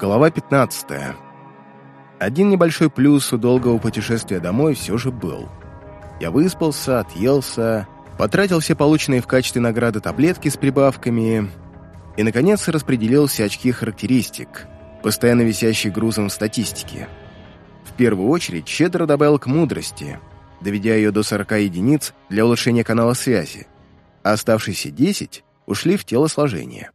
Глава 15. Один небольшой плюс у долгого путешествия домой все же был. Я выспался, отъелся, потратил все полученные в качестве награды таблетки с прибавками и, наконец, распределил все очки характеристик, постоянно висящие грузом в статистике. В первую очередь щедро добавил к мудрости, доведя ее до 40 единиц для улучшения канала связи, а оставшиеся 10 ушли в телосложение.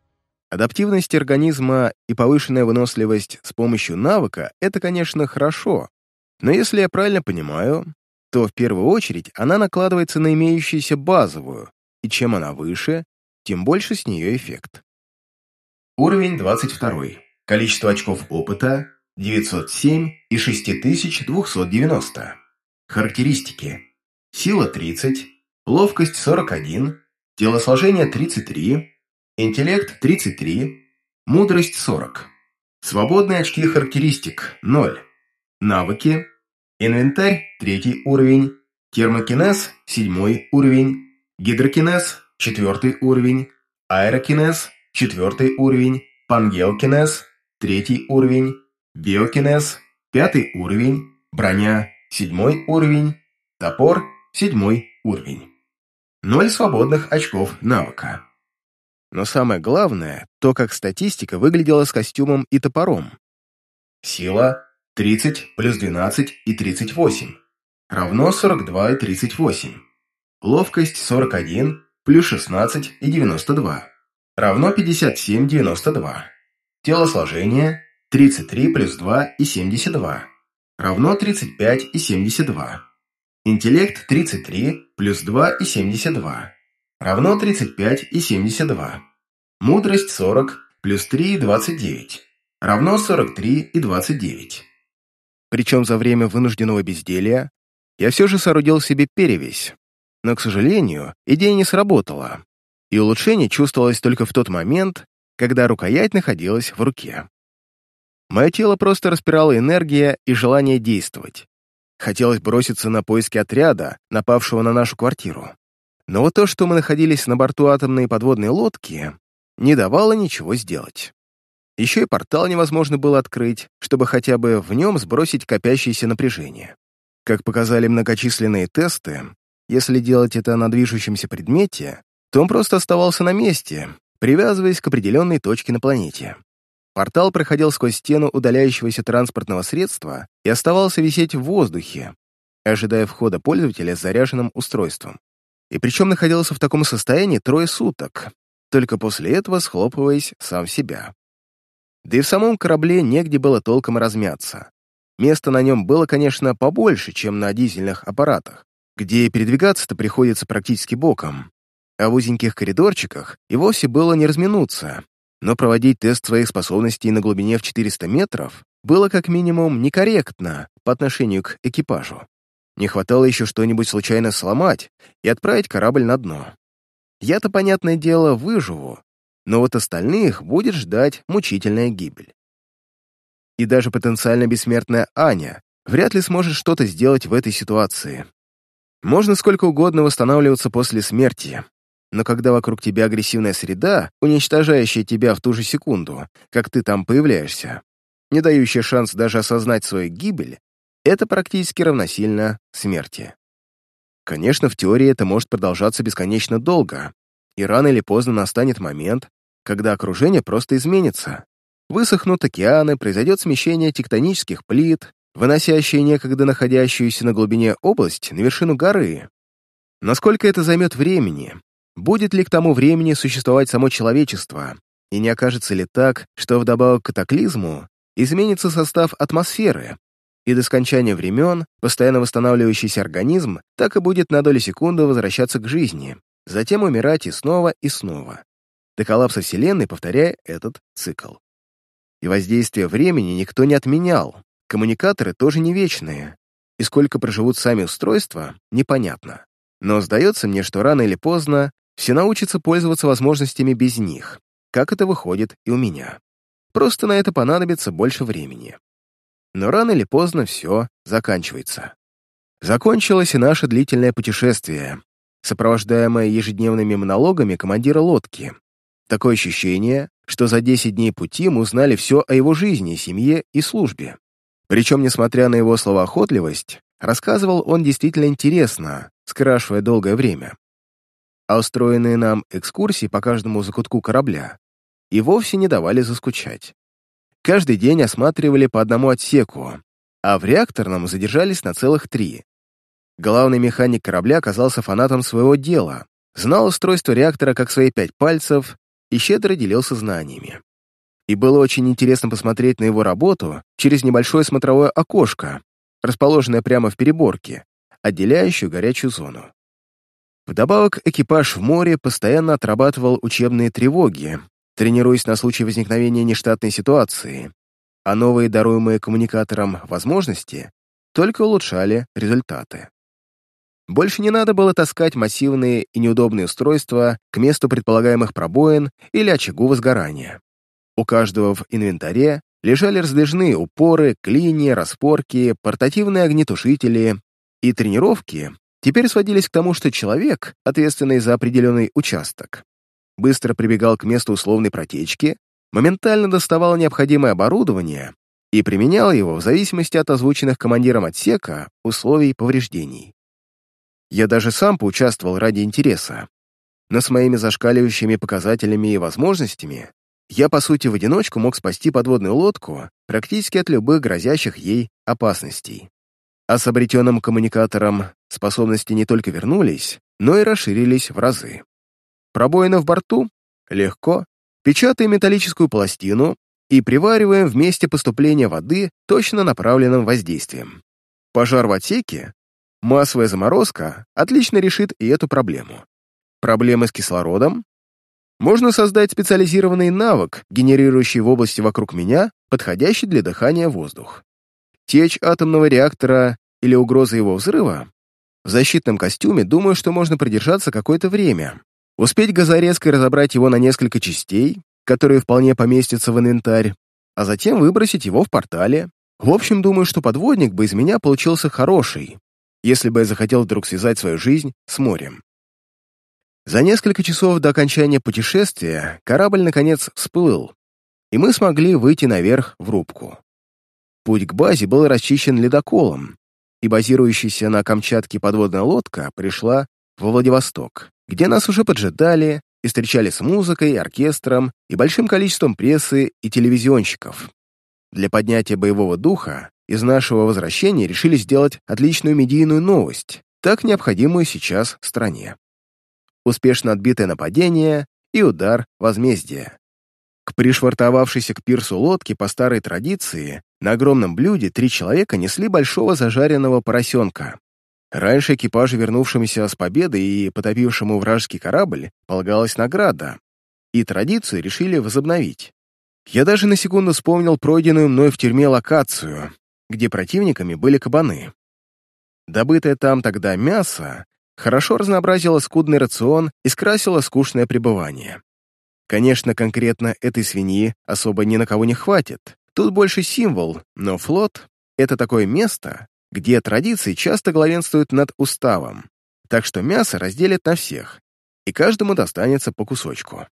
Адаптивность организма и повышенная выносливость с помощью навыка — это, конечно, хорошо, но если я правильно понимаю, то в первую очередь она накладывается на имеющуюся базовую, и чем она выше, тем больше с нее эффект. Уровень 22. Количество очков опыта — 907 и 6290. Характеристики. Сила — 30, ловкость — 41, телосложение — 33, Интеллект 33, мудрость 40. Свободные очки характеристик 0. Навыки. Инвентарь 3 уровень. Термокинез 7 уровень. Гидрокинез 4 уровень. Аэрокинез 4 уровень. Пангеокинез 3 уровень. Биокинез 5 уровень. Броня 7 уровень. Топор 7 уровень. 0 свободных очков навыка. Но самое главное — то, как статистика выглядела с костюмом и топором. Сила — 30 плюс 12 и 38, равно 42 и 38. Ловкость — 41 плюс 16 и 92, равно 57 92. Телосложение — 33 плюс 2 и 72, равно 35 и 72. Интеллект 33 плюс 2 и 72, равно 35 и 72. Мудрость 40 плюс 3 и 29, равно 43 и 29. Причем за время вынужденного безделия я все же соорудил себе перевесь, но, к сожалению, идея не сработала, и улучшение чувствовалось только в тот момент, когда рукоять находилась в руке. Мое тело просто распирало энергия и желание действовать. Хотелось броситься на поиски отряда, напавшего на нашу квартиру. Но вот то, что мы находились на борту атомной подводной лодки, не давало ничего сделать. Еще и портал невозможно было открыть, чтобы хотя бы в нем сбросить копящееся напряжение. Как показали многочисленные тесты, если делать это на движущемся предмете, то он просто оставался на месте, привязываясь к определенной точке на планете. Портал проходил сквозь стену удаляющегося транспортного средства и оставался висеть в воздухе, ожидая входа пользователя с заряженным устройством. И причем находился в таком состоянии трое суток, только после этого схлопываясь сам себя. Да и в самом корабле негде было толком размяться. Место на нем было, конечно, побольше, чем на дизельных аппаратах, где передвигаться-то приходится практически боком, а в узеньких коридорчиках и вовсе было не разминуться, но проводить тест своих способностей на глубине в 400 метров было как минимум некорректно по отношению к экипажу. Не хватало еще что-нибудь случайно сломать и отправить корабль на дно. Я-то, понятное дело, выживу, но вот остальных будет ждать мучительная гибель. И даже потенциально бессмертная Аня вряд ли сможет что-то сделать в этой ситуации. Можно сколько угодно восстанавливаться после смерти, но когда вокруг тебя агрессивная среда, уничтожающая тебя в ту же секунду, как ты там появляешься, не дающая шанс даже осознать свою гибель, это практически равносильно смерти. Конечно, в теории это может продолжаться бесконечно долго, и рано или поздно настанет момент, когда окружение просто изменится. Высохнут океаны, произойдет смещение тектонических плит, выносящие некогда находящуюся на глубине область на вершину горы. Насколько это займет времени? Будет ли к тому времени существовать само человечество? И не окажется ли так, что вдобавок к катаклизму изменится состав атмосферы, и до скончания времен постоянно восстанавливающийся организм так и будет на долю секунды возвращаться к жизни, затем умирать и снова, и снова, до коллапса Вселенной повторяя этот цикл. И воздействие времени никто не отменял, коммуникаторы тоже не вечные, и сколько проживут сами устройства, непонятно. Но сдается мне, что рано или поздно все научатся пользоваться возможностями без них, как это выходит и у меня. Просто на это понадобится больше времени. Но рано или поздно все заканчивается. Закончилось и наше длительное путешествие, сопровождаемое ежедневными монологами командира лодки. Такое ощущение, что за 10 дней пути мы узнали все о его жизни, семье и службе. Причем, несмотря на его словоохотливость, рассказывал он действительно интересно, скрашивая долгое время. А устроенные нам экскурсии по каждому закутку корабля и вовсе не давали заскучать. Каждый день осматривали по одному отсеку, а в реакторном задержались на целых три. Главный механик корабля оказался фанатом своего дела, знал устройство реактора как свои пять пальцев и щедро делился знаниями. И было очень интересно посмотреть на его работу через небольшое смотровое окошко, расположенное прямо в переборке, отделяющую горячую зону. Вдобавок, экипаж в море постоянно отрабатывал учебные тревоги, тренируясь на случай возникновения нештатной ситуации, а новые даруемые коммуникатором возможности только улучшали результаты. Больше не надо было таскать массивные и неудобные устройства к месту предполагаемых пробоин или очагу возгорания. У каждого в инвентаре лежали раздвижные упоры, клини, распорки, портативные огнетушители, и тренировки теперь сводились к тому, что человек, ответственный за определенный участок, быстро прибегал к месту условной протечки, моментально доставал необходимое оборудование и применял его в зависимости от озвученных командиром отсека условий повреждений. Я даже сам поучаствовал ради интереса. Но с моими зашкаливающими показателями и возможностями я, по сути, в одиночку мог спасти подводную лодку практически от любых грозящих ей опасностей. А с обретенным коммуникатором способности не только вернулись, но и расширились в разы. Пробоина в борту? Легко. Печатаем металлическую пластину и привариваем в месте поступления воды точно направленным воздействием. Пожар в отсеке? Массовая заморозка отлично решит и эту проблему. Проблемы с кислородом? Можно создать специализированный навык, генерирующий в области вокруг меня подходящий для дыхания воздух. Течь атомного реактора или угроза его взрыва? В защитном костюме думаю, что можно продержаться какое-то время. Успеть газорезкой разобрать его на несколько частей, которые вполне поместятся в инвентарь, а затем выбросить его в портале. В общем, думаю, что подводник бы из меня получился хороший, если бы я захотел вдруг связать свою жизнь с морем. За несколько часов до окончания путешествия корабль, наконец, всплыл, и мы смогли выйти наверх в рубку. Путь к базе был расчищен ледоколом, и базирующаяся на Камчатке подводная лодка пришла во Владивосток, где нас уже поджидали и встречали с музыкой, оркестром и большим количеством прессы и телевизионщиков. Для поднятия боевого духа из нашего возвращения решили сделать отличную медийную новость, так необходимую сейчас стране. Успешно отбитое нападение и удар возмездия. К пришвартовавшейся к пирсу лодке по старой традиции на огромном блюде три человека несли большого зажаренного поросенка. Раньше экипажу, вернувшемуся с победы и потопившему вражеский корабль, полагалась награда, и традицию решили возобновить. Я даже на секунду вспомнил пройденную мной в тюрьме локацию, где противниками были кабаны. Добытое там тогда мясо хорошо разнообразило скудный рацион и скрасило скучное пребывание. Конечно, конкретно этой свиньи особо ни на кого не хватит. Тут больше символ, но флот — это такое место, где традиции часто главенствуют над уставом, так что мясо разделят на всех, и каждому достанется по кусочку.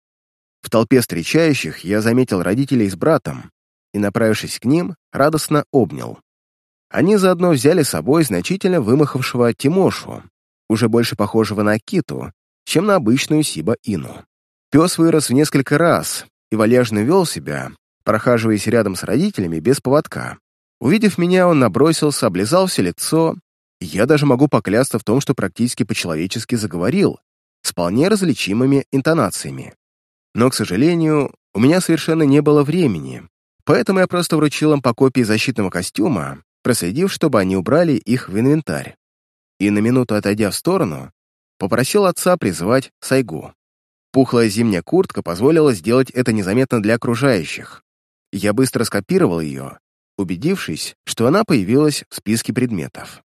В толпе встречающих я заметил родителей с братом, и, направившись к ним, радостно обнял. Они заодно взяли с собой значительно вымахавшего Тимошу, уже больше похожего на Акиту, чем на обычную Сиба-Ину. Пес вырос в несколько раз и вальяжно вел себя, прохаживаясь рядом с родителями без поводка. Увидев меня, он набросился, облизал все лицо, и я даже могу поклясться в том, что практически по-человечески заговорил, с вполне различимыми интонациями. Но, к сожалению, у меня совершенно не было времени, Поэтому я просто вручил им по копии защитного костюма, проследив, чтобы они убрали их в инвентарь. И на минуту отойдя в сторону, попросил отца призывать Сайгу. Пухлая зимняя куртка позволила сделать это незаметно для окружающих. Я быстро скопировал ее, убедившись, что она появилась в списке предметов.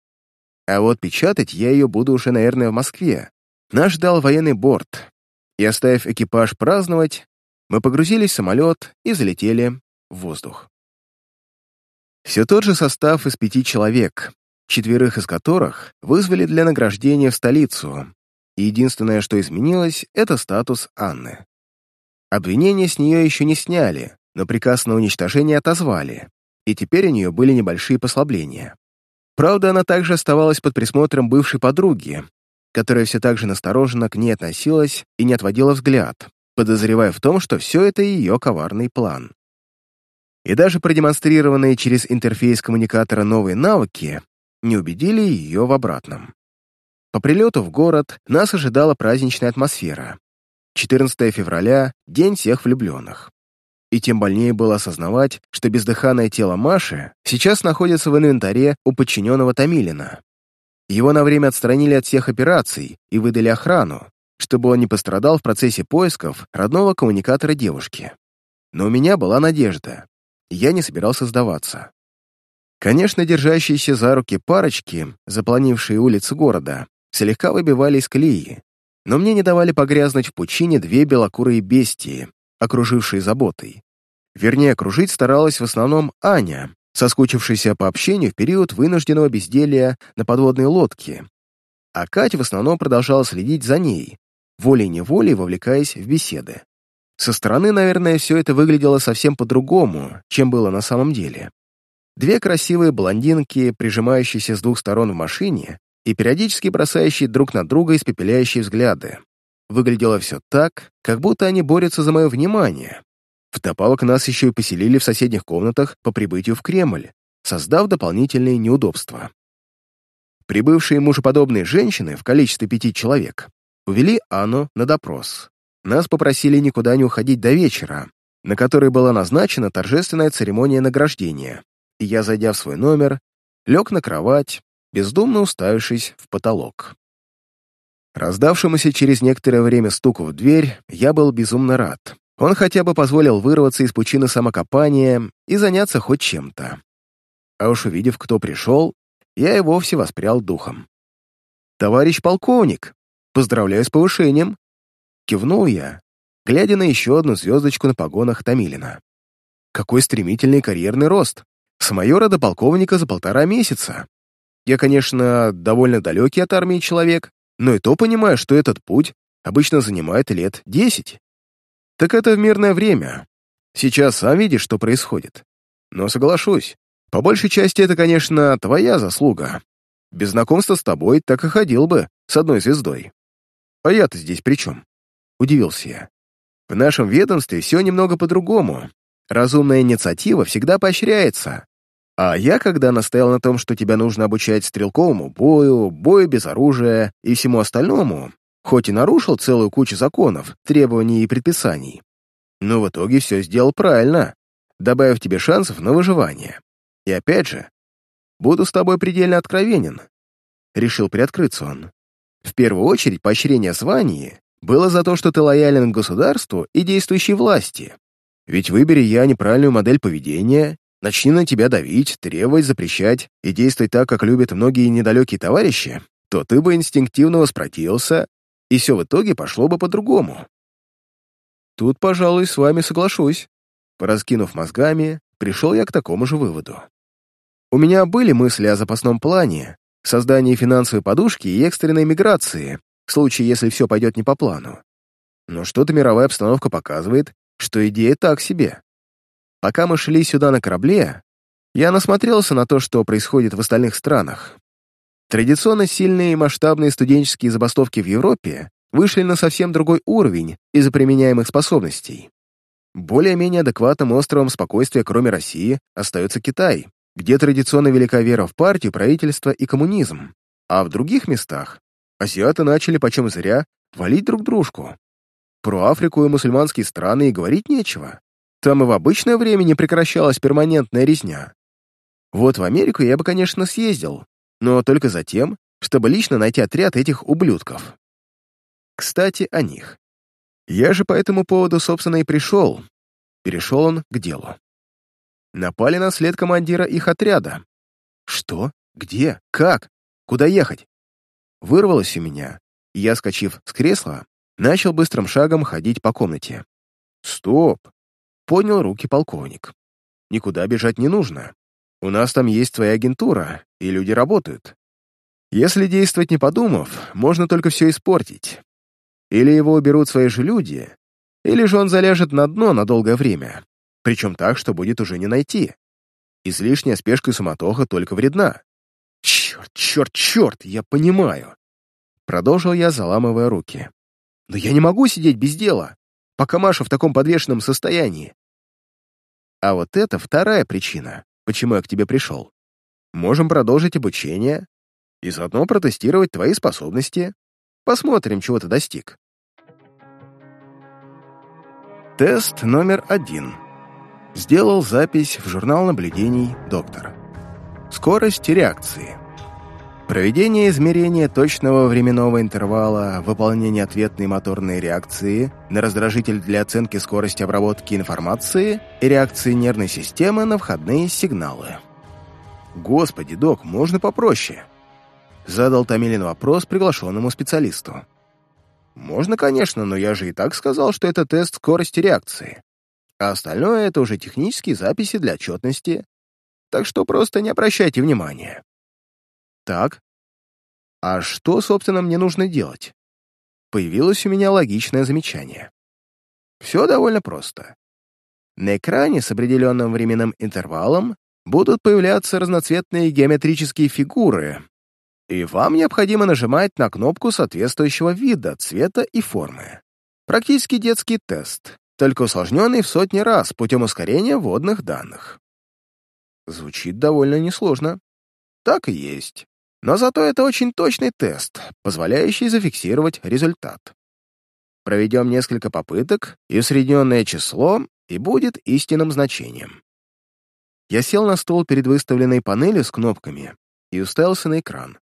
А вот печатать я ее буду уже, наверное, в Москве. Нас ждал военный борт, и, оставив экипаж праздновать, мы погрузились в самолет и залетели в воздух. Все тот же состав из пяти человек, четверых из которых вызвали для награждения в столицу, и единственное, что изменилось, это статус Анны. Обвинения с нее еще не сняли, но приказ на уничтожение отозвали, и теперь у нее были небольшие послабления. Правда, она также оставалась под присмотром бывшей подруги, которая все так же настороженно к ней относилась и не отводила взгляд, подозревая в том, что все это ее коварный план. И даже продемонстрированные через интерфейс коммуникатора новые навыки не убедили ее в обратном. По прилету в город нас ожидала праздничная атмосфера. 14 февраля — День всех влюбленных. И тем больнее было осознавать, что бездыханное тело Маши сейчас находится в инвентаре у подчиненного Томилина. Его на время отстранили от всех операций и выдали охрану, чтобы он не пострадал в процессе поисков родного коммуникатора девушки. Но у меня была надежда. Я не собирался сдаваться. Конечно, держащиеся за руки парочки, запланившие улицы города, слегка выбивали из колеи, но мне не давали погрязнуть в пучине две белокурые бестии, окружившие заботой. Вернее, окружить старалась в основном Аня, соскучившаяся по общению в период вынужденного безделия на подводной лодке. А Катя в основном продолжала следить за ней, волей-неволей вовлекаясь в беседы. Со стороны, наверное, все это выглядело совсем по-другому, чем было на самом деле. Две красивые блондинки, прижимающиеся с двух сторон в машине и периодически бросающие друг на друга испепеляющие взгляды. Выглядело все так, как будто они борются за мое внимание. Вдобавок нас еще и поселили в соседних комнатах по прибытию в Кремль, создав дополнительные неудобства. Прибывшие мужеподобные женщины в количестве пяти человек увели Анну на допрос. Нас попросили никуда не уходить до вечера, на который была назначена торжественная церемония награждения, и я, зайдя в свой номер, лег на кровать, бездумно уставившись в потолок. Раздавшемуся через некоторое время стуку в дверь я был безумно рад. Он хотя бы позволил вырваться из пучины самокопания и заняться хоть чем-то. А уж увидев, кто пришел, я и вовсе воспрял духом. «Товарищ полковник, поздравляю с повышением!» Кивнул я, глядя на еще одну звездочку на погонах Томилина. «Какой стремительный карьерный рост! С майора до полковника за полтора месяца. Я, конечно, довольно далекий от армии человек, но и то понимаю, что этот путь обычно занимает лет десять. Так это в мирное время. Сейчас сам видишь, что происходит. Но соглашусь, по большей части это, конечно, твоя заслуга. Без знакомства с тобой так и ходил бы с одной звездой. А я-то здесь при чем? Удивился я. В нашем ведомстве все немного по-другому. Разумная инициатива всегда поощряется. А я, когда настоял на том, что тебя нужно обучать стрелковому бою, бою без оружия и всему остальному, хоть и нарушил целую кучу законов, требований и предписаний, но в итоге все сделал правильно, добавив тебе шансов на выживание. И опять же, буду с тобой предельно откровенен. Решил приоткрыться он. В первую очередь, поощрение званий было за то, что ты лоялен к государству и действующей власти. Ведь выбери я неправильную модель поведения, Начни на тебя давить, требовать, запрещать и действовать так, как любят многие недалекие товарищи, то ты бы инстинктивно воспротивился, и все в итоге пошло бы по-другому. Тут, пожалуй, с вами соглашусь. Пораскинув мозгами, пришел я к такому же выводу. У меня были мысли о запасном плане, создании финансовой подушки и экстренной миграции, в случае, если все пойдет не по плану. Но что-то мировая обстановка показывает, что идея так себе. Пока мы шли сюда на корабле, я насмотрелся на то, что происходит в остальных странах. Традиционно сильные и масштабные студенческие забастовки в Европе вышли на совсем другой уровень из-за применяемых способностей. Более-менее адекватным островом спокойствия, кроме России, остается Китай, где традиционно велика вера в партию, правительство и коммунизм, а в других местах азиаты начали почем зря валить друг дружку. Про Африку и мусульманские страны и говорить нечего. Там и в обычное время не прекращалась перманентная резня. Вот в Америку я бы, конечно, съездил, но только за тем, чтобы лично найти отряд этих ублюдков. Кстати, о них. Я же по этому поводу, собственно, и пришел. Перешел он к делу. Напали на след командира их отряда. Что? Где? Как? Куда ехать? Вырвалось у меня, и я, скачив с кресла, начал быстрым шагом ходить по комнате. Стоп! Поднял руки полковник. «Никуда бежать не нужно. У нас там есть твоя агентура, и люди работают. Если действовать не подумав, можно только все испортить. Или его уберут свои же люди, Или же он залежет на дно на долгое время, причем так, что будет уже не найти. Излишняя спешка и суматоха только вредна. Черт, черт, черт, я понимаю. Продолжил я, заламывая руки. Но я не могу сидеть без дела, пока Маша в таком подвешенном состоянии. А вот это вторая причина, почему я к тебе пришел. Можем продолжить обучение и заодно протестировать твои способности. Посмотрим, чего ты достиг. Тест номер один. Сделал запись в журнал наблюдений «Доктор». Скорость реакции. Проведение измерения точного временного интервала выполнения ответной моторной реакции на раздражитель для оценки скорости обработки информации и реакции нервной системы на входные сигналы. «Господи, док, можно попроще?» Задал Томилин вопрос приглашенному специалисту. «Можно, конечно, но я же и так сказал, что это тест скорости реакции а остальное — это уже технические записи для отчетности, так что просто не обращайте внимания. Так, а что, собственно, мне нужно делать? Появилось у меня логичное замечание. Все довольно просто. На экране с определенным временным интервалом будут появляться разноцветные геометрические фигуры, и вам необходимо нажимать на кнопку соответствующего вида, цвета и формы. Практически детский тест, только усложненный в сотни раз путем ускорения вводных данных. Звучит довольно несложно. Так и есть. Но зато это очень точный тест, позволяющий зафиксировать результат. Проведем несколько попыток, и усредненное число и будет истинным значением. Я сел на стол перед выставленной панелью с кнопками и уставился на экран.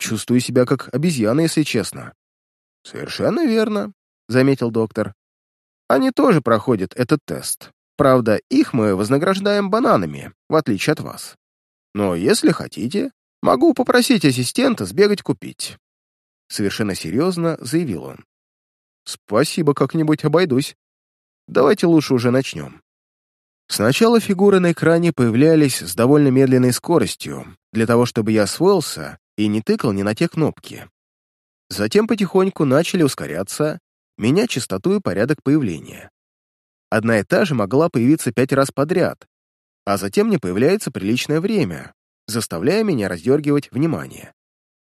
Чувствую себя как обезьяна, если честно. «Совершенно верно», — заметил доктор. Они тоже проходят этот тест. Правда, их мы вознаграждаем бананами, в отличие от вас. Но если хотите, могу попросить ассистента сбегать купить». Совершенно серьезно заявил он. «Спасибо, как-нибудь обойдусь. Давайте лучше уже начнем». Сначала фигуры на экране появлялись с довольно медленной скоростью, для того, чтобы я освоился и не тыкал ни на те кнопки. Затем потихоньку начали ускоряться, менять частоту и порядок появления. Одна и та же могла появиться пять раз подряд, а затем не появляется приличное время, заставляя меня раздергивать внимание.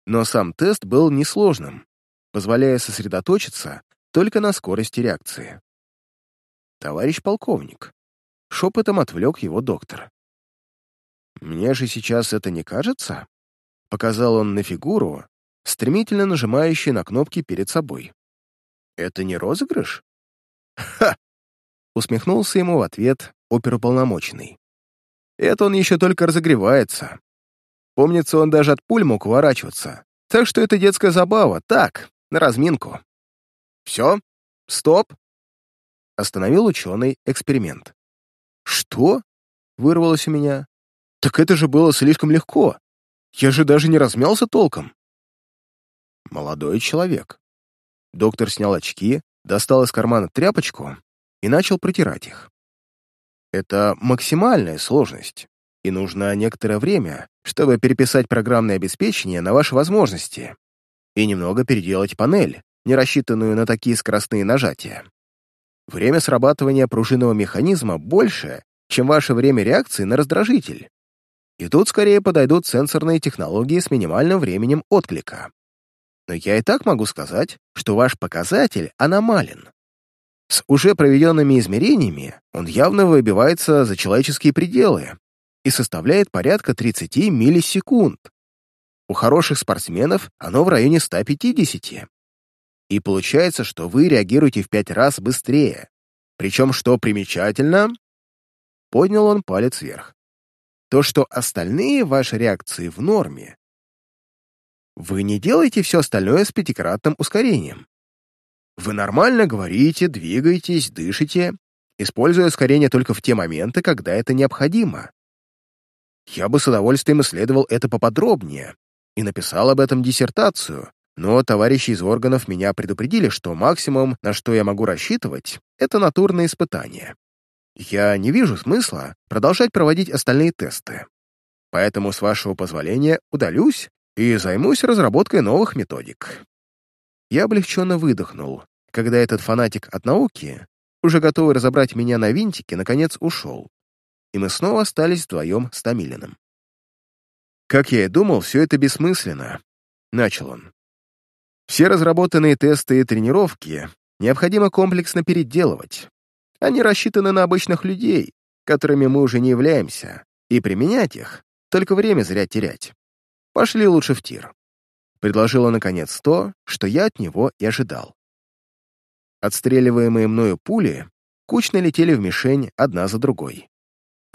Но сам тест был несложным, позволяя сосредоточиться только на скорости реакции. «Товарищ полковник», — шепотом отвлек его доктор. «Мне же сейчас это не кажется?» — показал он на фигуру, стремительно нажимающую на кнопки перед собой. Это не розыгрыш? Ха! Усмехнулся ему в ответ оперуполномоченный. Это он еще только разогревается. Помнится, он даже от пуль мог уворачиваться. Так что это детская забава, так, на разминку. Все? Стоп! Остановил ученый эксперимент. Что? Вырвалось у меня. Так это же было слишком легко. Я же даже не размялся толком. Молодой человек. Доктор снял очки, достал из кармана тряпочку и начал протирать их. Это максимальная сложность, и нужно некоторое время, чтобы переписать программное обеспечение на ваши возможности и немного переделать панель, не рассчитанную на такие скоростные нажатия. Время срабатывания пружинного механизма больше, чем ваше время реакции на раздражитель. И тут скорее подойдут сенсорные технологии с минимальным временем отклика но я и так могу сказать, что ваш показатель аномален. С уже проведенными измерениями он явно выбивается за человеческие пределы и составляет порядка 30 миллисекунд. У хороших спортсменов оно в районе 150. И получается, что вы реагируете в пять раз быстрее. Причем, что примечательно, поднял он палец вверх, то, что остальные ваши реакции в норме, вы не делаете все остальное с пятикратным ускорением. Вы нормально говорите, двигаетесь, дышите, используя ускорение только в те моменты, когда это необходимо. Я бы с удовольствием исследовал это поподробнее и написал об этом диссертацию, но товарищи из органов меня предупредили, что максимум, на что я могу рассчитывать, это натурные испытания. Я не вижу смысла продолжать проводить остальные тесты. Поэтому, с вашего позволения, удалюсь и займусь разработкой новых методик». Я облегченно выдохнул, когда этот фанатик от науки, уже готовый разобрать меня на винтике, наконец ушел, и мы снова остались вдвоем с Томилиным. «Как я и думал, все это бессмысленно», — начал он. «Все разработанные тесты и тренировки необходимо комплексно переделывать. Они рассчитаны на обычных людей, которыми мы уже не являемся, и применять их — только время зря терять. Пошли лучше в тир. Предложила, наконец, то, что я от него и ожидал. Отстреливаемые мною пули кучно летели в мишень одна за другой.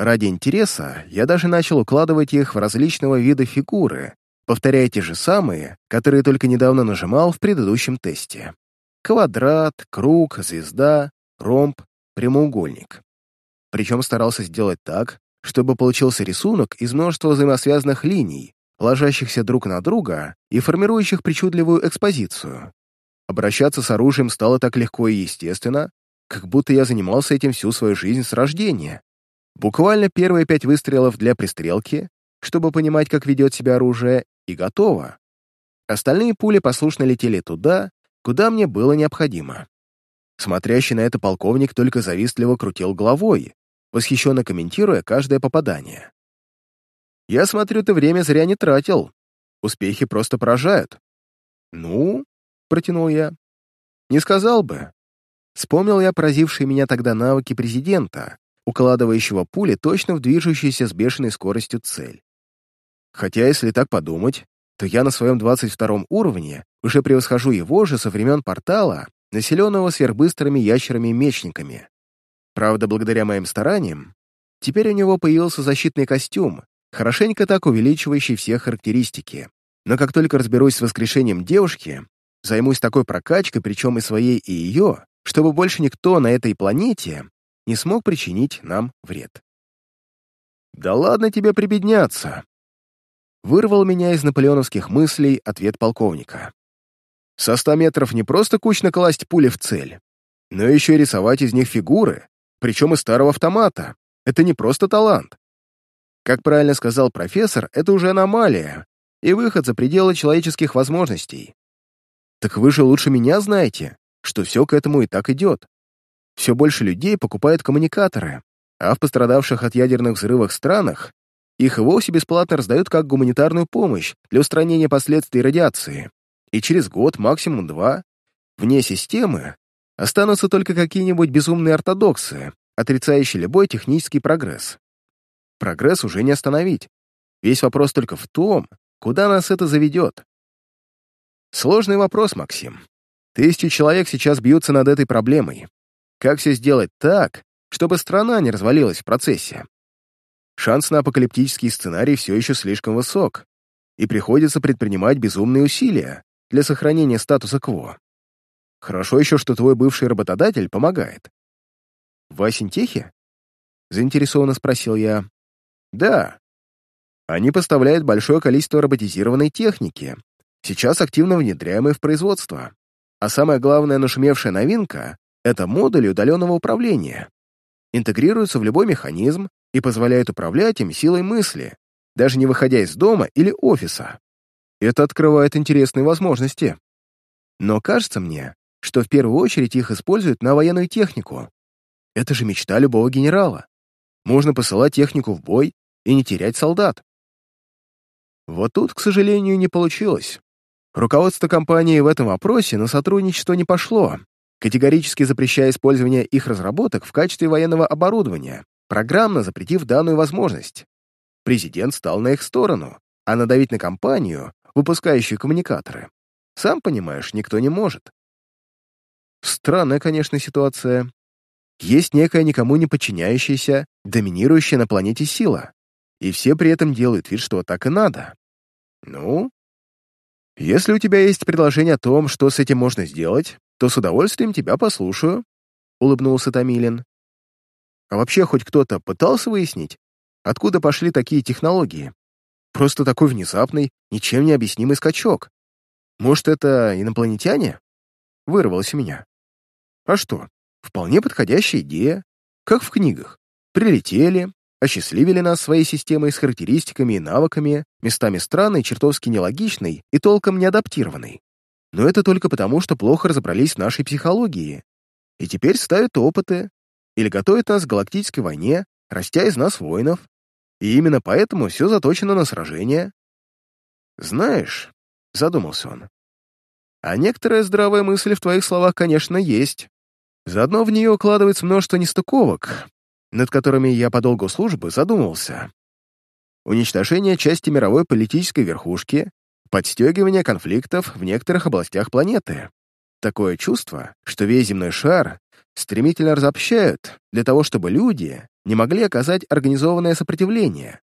Ради интереса я даже начал укладывать их в различного вида фигуры, повторяя те же самые, которые только недавно нажимал в предыдущем тесте. Квадрат, круг, звезда, ромб, прямоугольник. Причем старался сделать так, чтобы получился рисунок из множества взаимосвязанных линий, ложащихся друг на друга и формирующих причудливую экспозицию. Обращаться с оружием стало так легко и естественно, как будто я занимался этим всю свою жизнь с рождения. Буквально первые пять выстрелов для пристрелки, чтобы понимать, как ведет себя оружие, и готово. Остальные пули послушно летели туда, куда мне было необходимо. Смотрящий на это полковник только завистливо крутил головой, восхищенно комментируя каждое попадание. «Я смотрю, ты время зря не тратил. Успехи просто поражают». «Ну?» — протянул я. «Не сказал бы». Вспомнил я поразившие меня тогда навыки президента, укладывающего пули точно в движущуюся с бешеной скоростью цель. Хотя, если так подумать, то я на своем 22 уровне уже превосхожу его же со времен портала, населенного сверхбыстрыми ящерами-мечниками. Правда, благодаря моим стараниям, теперь у него появился защитный костюм, хорошенько так увеличивающий все характеристики. Но как только разберусь с воскрешением девушки, займусь такой прокачкой, причем и своей, и ее, чтобы больше никто на этой планете не смог причинить нам вред. «Да ладно тебе прибедняться!» Вырвал меня из наполеоновских мыслей ответ полковника. «Со ста метров не просто кучно класть пули в цель, но еще и рисовать из них фигуры, причем из старого автомата. Это не просто талант. Как правильно сказал профессор, это уже аномалия и выход за пределы человеческих возможностей. Так вы же лучше меня знаете, что все к этому и так идет. Все больше людей покупают коммуникаторы, а в пострадавших от ядерных взрывов странах их и вовсе бесплатно раздают как гуманитарную помощь для устранения последствий радиации. И через год, максимум два, вне системы Останутся только какие-нибудь безумные ортодоксы, отрицающие любой технический прогресс. Прогресс уже не остановить. Весь вопрос только в том, куда нас это заведет. Сложный вопрос, Максим. Тысячи человек сейчас бьются над этой проблемой. Как все сделать так, чтобы страна не развалилась в процессе? Шанс на апокалиптический сценарий все еще слишком высок, и приходится предпринимать безумные усилия для сохранения статуса кво. Хорошо еще, что твой бывший работодатель помогает. В Асинтехе? Заинтересованно спросил я. Да. Они поставляют большое количество роботизированной техники, сейчас активно внедряемой в производство. А самая главная нашумевшая новинка — это модули удаленного управления. Интегрируются в любой механизм и позволяют управлять им силой мысли, даже не выходя из дома или офиса. Это открывает интересные возможности. Но кажется мне, что в первую очередь их используют на военную технику. Это же мечта любого генерала. Можно посылать технику в бой и не терять солдат. Вот тут, к сожалению, не получилось. Руководство компании в этом вопросе на сотрудничество не пошло, категорически запрещая использование их разработок в качестве военного оборудования, программно запретив данную возможность. Президент стал на их сторону, а надавить на компанию, выпускающую коммуникаторы, сам понимаешь, никто не может. Странная, конечно, ситуация. Есть некая никому не подчиняющаяся, доминирующая на планете сила, и все при этом делают вид, что так и надо. Ну, если у тебя есть предложение о том, что с этим можно сделать, то с удовольствием тебя послушаю», — улыбнулся Томилин. «А вообще хоть кто-то пытался выяснить, откуда пошли такие технологии? Просто такой внезапный, ничем не объяснимый скачок. Может, это инопланетяне?» Вырвалось у меня. А что, вполне подходящая идея, как в книгах. Прилетели, осчастливили нас своей системой с характеристиками и навыками, местами странной, чертовски нелогичной и толком не адаптированной. Но это только потому, что плохо разобрались в нашей психологии. И теперь ставят опыты или готовят нас к галактической войне, растя из нас воинов. И именно поэтому все заточено на сражение. Знаешь, задумался он, а некоторая здравая мысль в твоих словах, конечно, есть. Заодно в нее укладывается множество нестыковок, над которыми я по долгу службы задумался. Уничтожение части мировой политической верхушки, подстегивание конфликтов в некоторых областях планеты. Такое чувство, что весь земной шар стремительно разобщают для того, чтобы люди не могли оказать организованное сопротивление.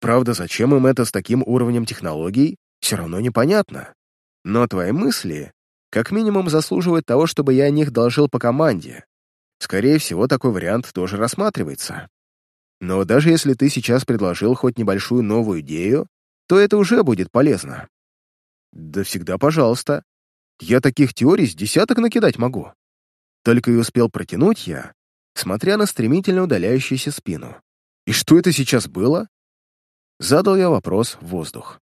Правда, зачем им это с таким уровнем технологий, все равно непонятно. Но твои мысли как минимум заслуживают того, чтобы я о них доложил по команде. Скорее всего, такой вариант тоже рассматривается. Но даже если ты сейчас предложил хоть небольшую новую идею, то это уже будет полезно. Да всегда пожалуйста. Я таких теорий с десяток накидать могу. Только и успел протянуть я, смотря на стремительно удаляющуюся спину. И что это сейчас было? Задал я вопрос в воздух.